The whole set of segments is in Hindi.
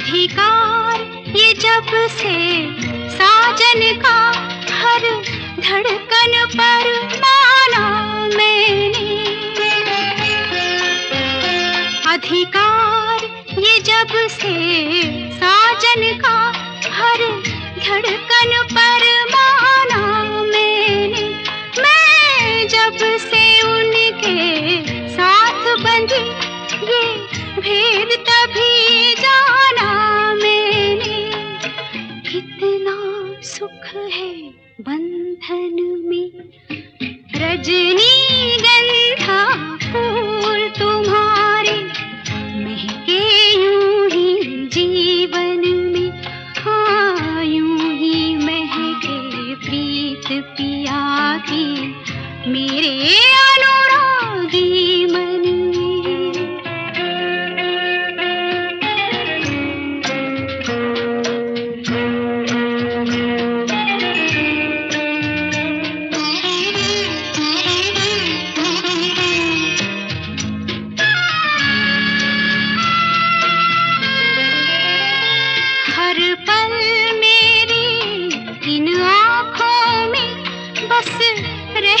अधिकार, ये जब से साजन का हर धड़कन पर माना मैंने। अधिकार, ये जब से साजन का हर धड़कन पर माना मैंने। मैं जब से उनके साथ बंधी, ये भेद तभी जाना सुख है बंधन में। रजनी गंधा फूल तुम्हारे, महके यूँ ही जीवन में। हाँ यूँ ही महके प्रीत पिया की। मेरे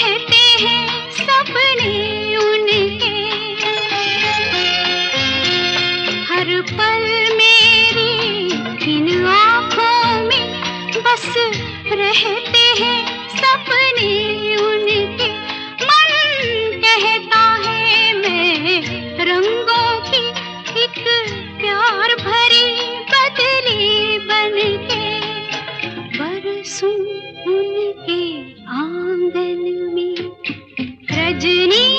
हैं सपने उनके। हर पल मेरी इन में बस रहते रजनी